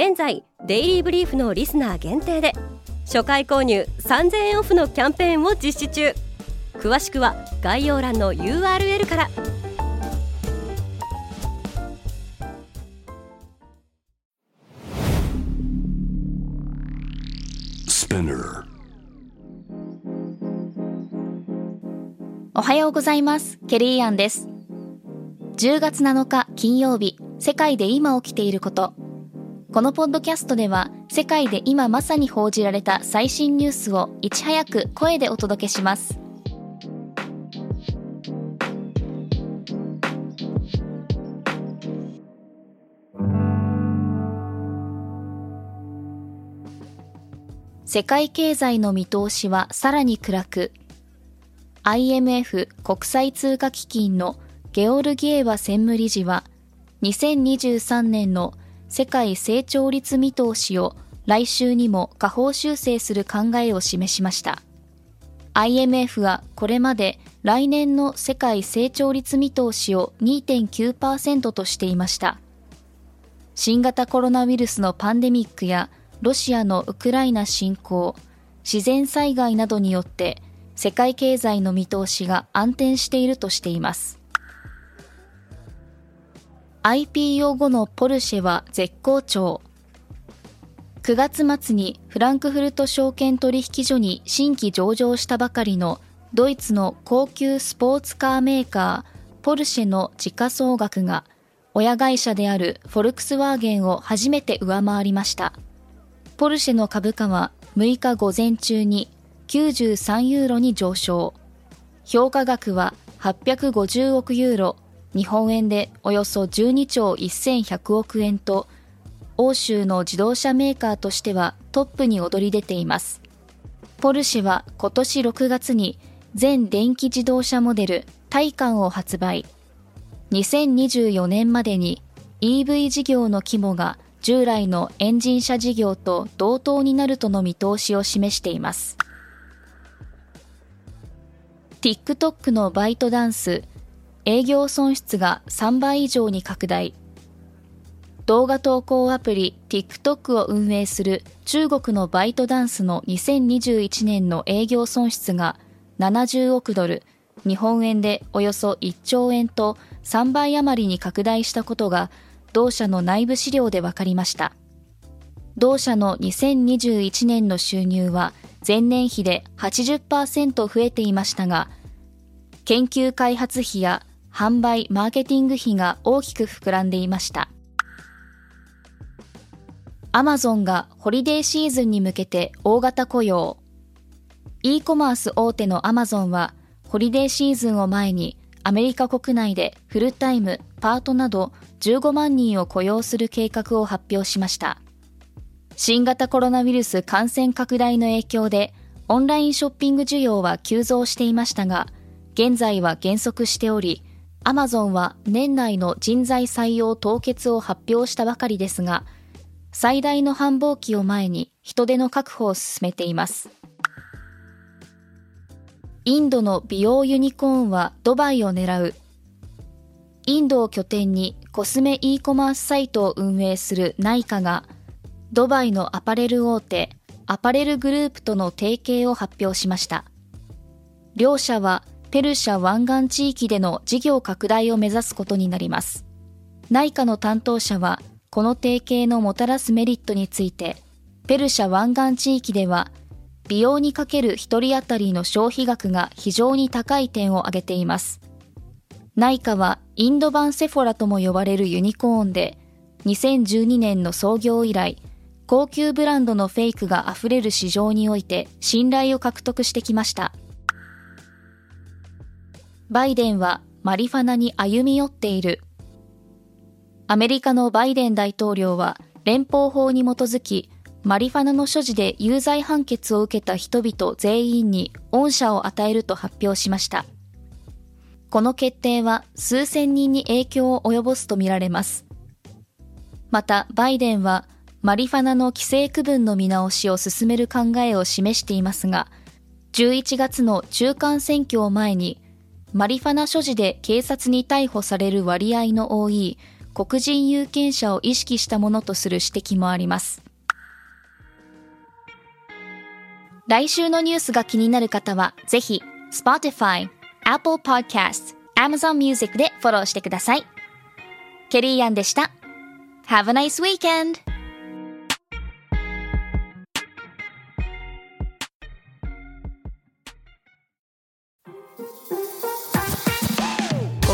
現在デイリーブリーフのリスナー限定で初回購入3000円オフのキャンペーンを実施中。詳しくは概要欄の URL から。おはようございます。ケリーアンです。10月7日金曜日世界で今起きていることこのポッドキャストでは世界で今まさに報じられた最新ニュースをいち早く声でお届けします。世界経済の見通しはさらに暗く。IMF 国際通貨基金のゲオルギエワ専務理事は2023年の世界成長率見通しを来週にも下方修正する考えを示しました。IMF はこれまで来年の世界成長率見通しを2.9%としていました。新型コロナウイルスのパンデミックやロシアのウクライナ侵攻自然災害などによって世界経済の見通しが安定しているとしています。IPO 後のポルシェは絶好調。9月末にフランクフルト証券取引所に新規上場したばかりのドイツの高級スポーツカーメーカーポルシェの時価総額が親会社であるフォルクスワーゲンを初めて上回りました。ポルシェの株価は6日午前中に93ユーロに上昇。評価額は850億ユーロ。日本円でおよそ12兆1100億円と欧州の自動車メーカーとしてはトップに躍り出ています。ポルシェは今年6月に全電気自動車モデルタイカンを発売。2024年までに EV 事業の規模が従来のエンジン車事業と同等になるとの見通しを示しています。TikTok のバイトダンス営業損失が3倍以上に拡大。動画投稿アプリ TikTok を運営する中国のバイトダンスの2021年の営業損失が70億ドル。日本円でおよそ1兆円と3倍余りに拡大したことが同社の内部資料で分かりました。同社の2021年の収入は前年比で80%増えていましたが研究開発費や販売・マーケティング費が大きく膨らんでいました。アマゾンがホリデーシーズンに向けて大型雇用。e コマース大手のアマゾンは、ホリデーシーズンを前にアメリカ国内でフルタイム、パートなど15万人を雇用する計画を発表しました。新型コロナウイルス感染拡大の影響で、オンラインショッピング需要は急増していましたが、現在は減速しており、アマゾンは年内の人材採用凍結を発表したばかりですが、最大の繁忙期を前に人手の確保を進めています。インドの美容ユニコーンはドバイを狙う。インドを拠点にコスメ e コマースサイトを運営するナイカが、ドバイのアパレル大手、アパレルグループとの提携を発表しました。両社はペルシャ湾岸地域での事業拡大を目指すことになります。内科の担当者は、この提携のもたらすメリットについて、ペルシャ湾岸地域では、美容にかける1人当たりの消費額が非常に高い点を挙げています。内科はインド版セフォラとも呼ばれるユニコーンで、2012年の創業以来、高級ブランドのフェイクが溢れる市場において信頼を獲得してきました。バイデンはマリファナに歩み寄っている。アメリカのバイデン大統領は連邦法に基づきマリファナの所持で有罪判決を受けた人々全員に恩赦を与えると発表しました。この決定は数千人に影響を及ぼすとみられます。また、バイデンはマリファナの規制区分の見直しを進める考えを示していますが、11月の中間選挙を前に、マリファナ所持で警察に逮捕される割合の多い黒人有権者を意識したものとする指摘もあります。来週のニュースが気になる方は、ぜひ、Spotify、Apple Podcast、Amazon Music でフォローしてください。ケリーアンでした。Have a nice weekend!